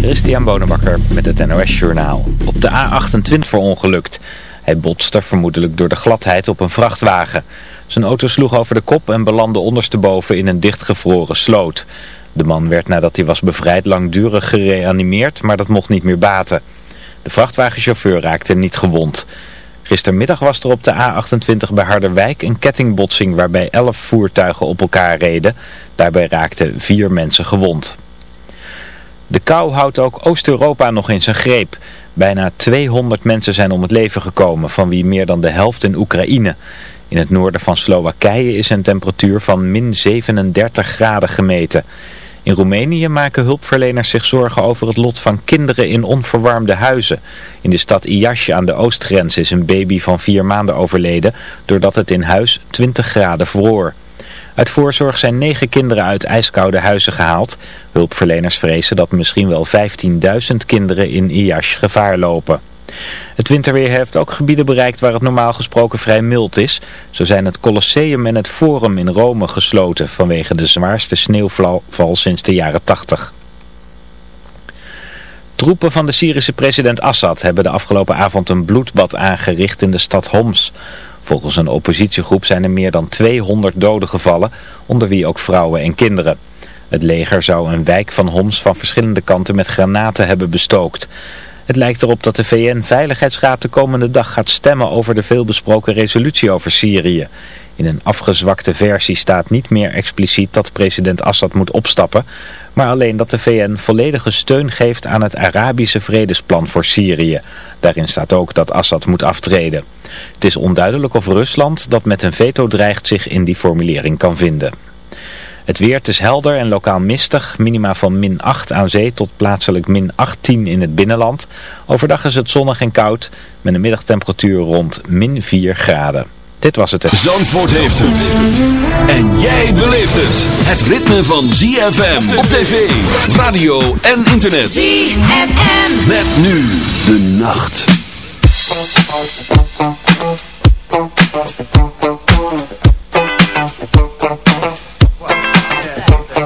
Christian Bonenbakker met het NOS Journaal. Op de A28 verongelukt. Hij botste vermoedelijk door de gladheid op een vrachtwagen. Zijn auto sloeg over de kop en belandde ondersteboven in een dichtgevroren sloot. De man werd nadat hij was bevrijd langdurig gereanimeerd, maar dat mocht niet meer baten. De vrachtwagenchauffeur raakte niet gewond. Gistermiddag was er op de A28 bij Harderwijk een kettingbotsing waarbij elf voertuigen op elkaar reden. Daarbij raakten vier mensen gewond. De kou houdt ook Oost-Europa nog in zijn greep. Bijna 200 mensen zijn om het leven gekomen, van wie meer dan de helft in Oekraïne. In het noorden van Slowakije is een temperatuur van min 37 graden gemeten. In Roemenië maken hulpverleners zich zorgen over het lot van kinderen in onverwarmde huizen. In de stad Iași aan de oostgrens is een baby van vier maanden overleden doordat het in huis 20 graden vroor. Uit voorzorg zijn negen kinderen uit ijskoude huizen gehaald. Hulpverleners vrezen dat misschien wel 15.000 kinderen in Iași gevaar lopen. Het winterweer heeft ook gebieden bereikt waar het normaal gesproken vrij mild is. Zo zijn het Colosseum en het Forum in Rome gesloten vanwege de zwaarste sneeuwval sinds de jaren 80. Troepen van de Syrische president Assad hebben de afgelopen avond een bloedbad aangericht in de stad Homs. Volgens een oppositiegroep zijn er meer dan 200 doden gevallen, onder wie ook vrouwen en kinderen. Het leger zou een wijk van Homs van verschillende kanten met granaten hebben bestookt. Het lijkt erop dat de VN-veiligheidsraad de komende dag gaat stemmen over de veelbesproken resolutie over Syrië. In een afgezwakte versie staat niet meer expliciet dat president Assad moet opstappen, maar alleen dat de VN volledige steun geeft aan het Arabische vredesplan voor Syrië. Daarin staat ook dat Assad moet aftreden. Het is onduidelijk of Rusland, dat met een veto dreigt, zich in die formulering kan vinden. Het weer is helder en lokaal mistig, minima van min 8 aan zee tot plaatselijk min 18 in het binnenland. Overdag is het zonnig en koud, met een middagtemperatuur rond min 4 graden. Dit was het. Zandvoort heeft het. En jij beleeft het. Het ritme van ZFM op tv, radio en internet. ZFM. Met nu de nacht.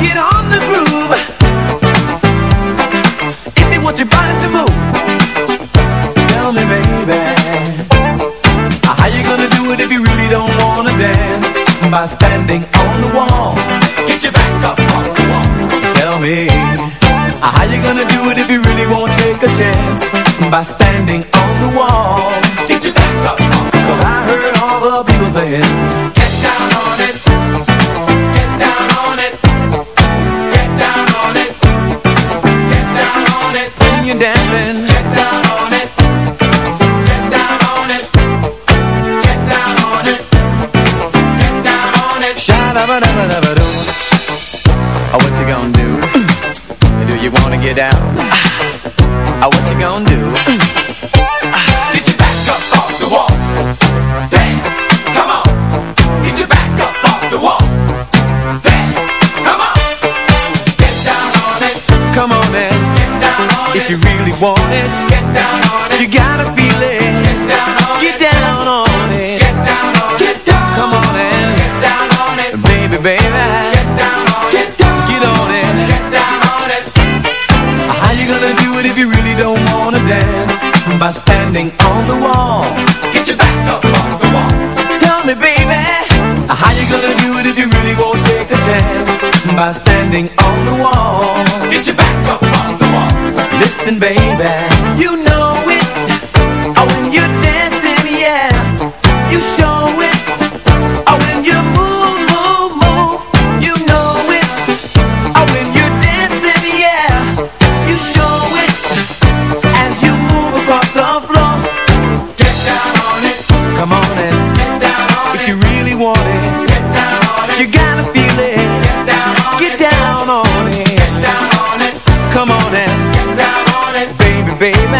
get on the groove if you want your body to move. Tell me, baby, how you gonna do it if you really don't wanna dance? By standing on the wall. Get your back up wall. Tell me, how you gonna do it if you really won't take a chance? By standing on the wall. Get your back up Cause I heard all the people saying, baby,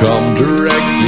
come directly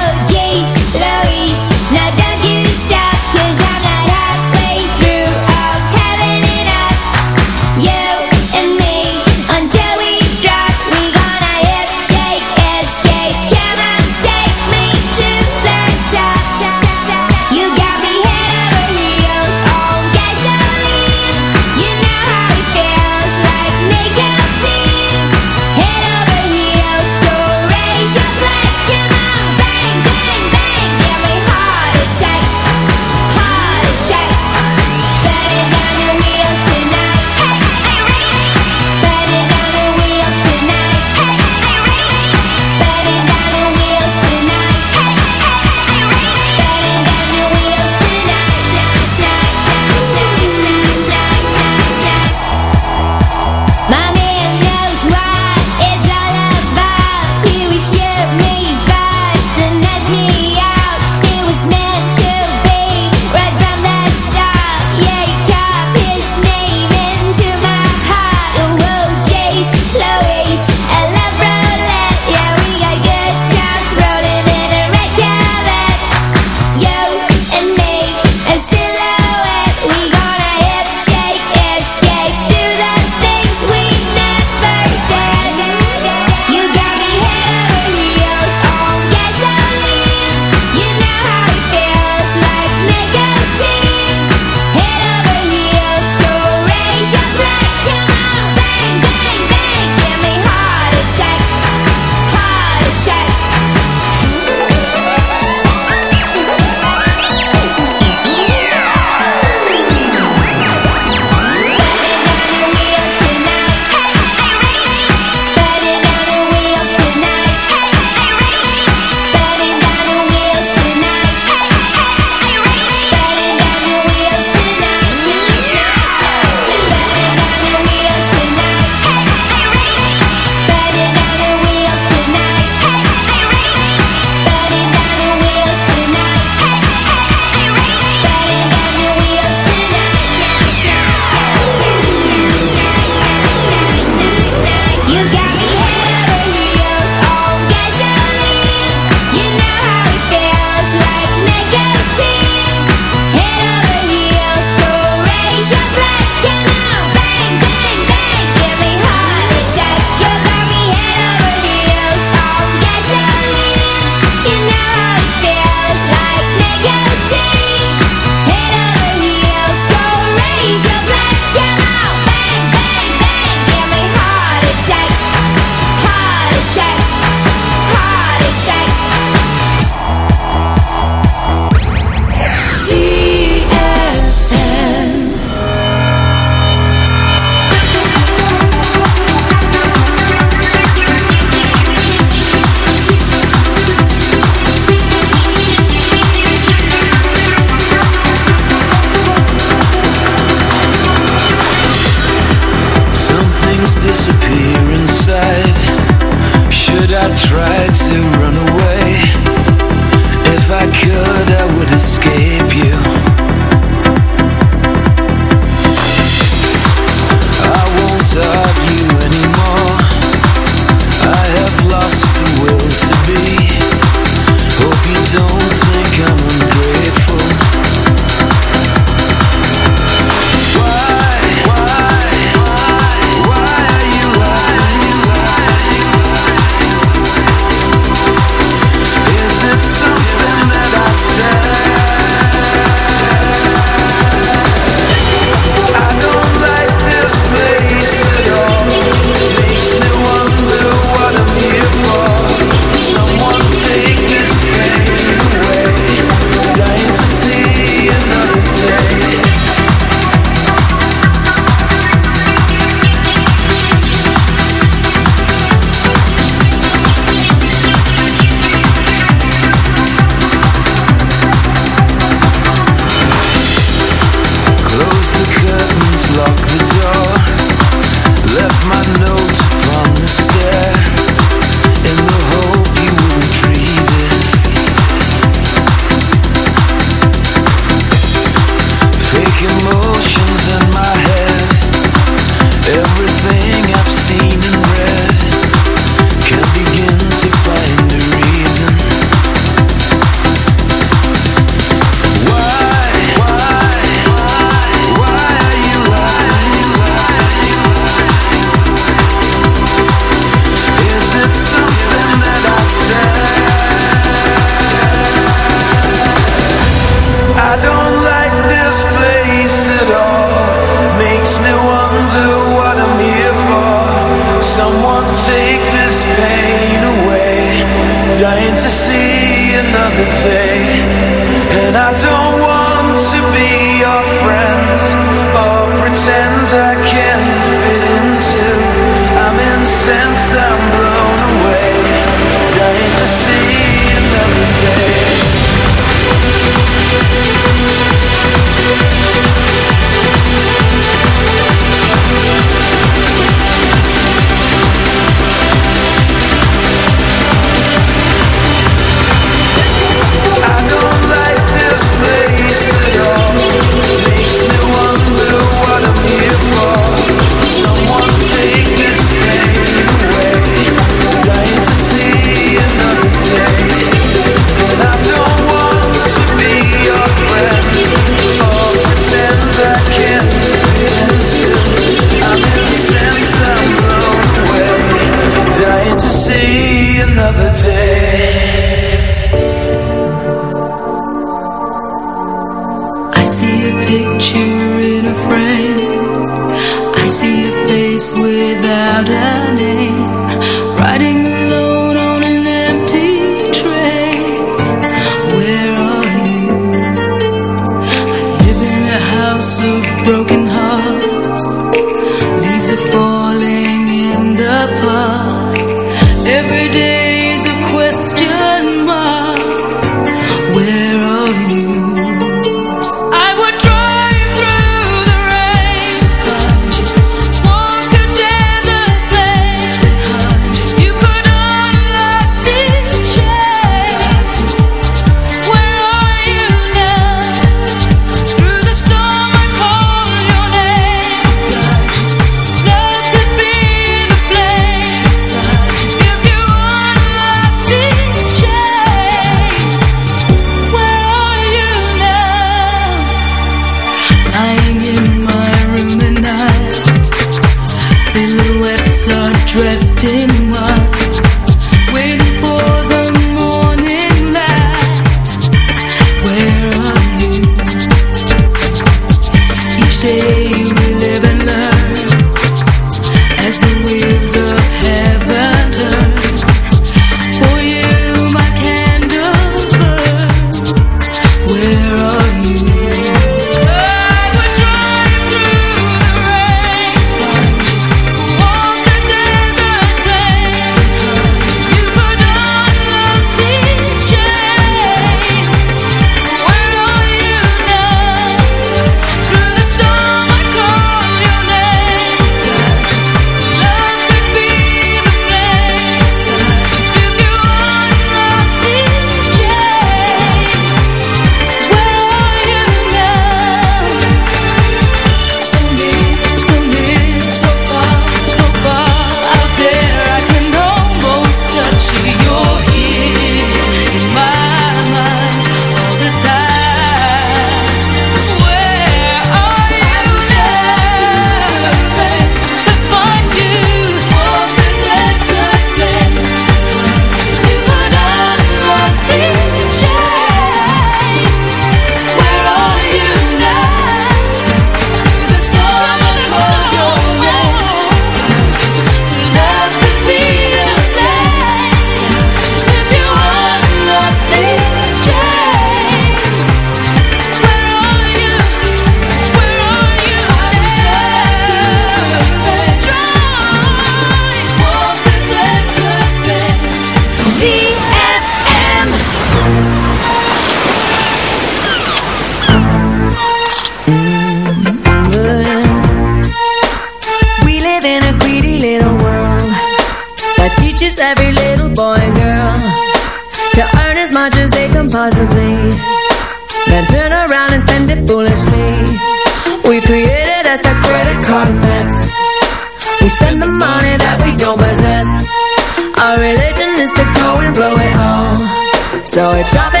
So it's shopping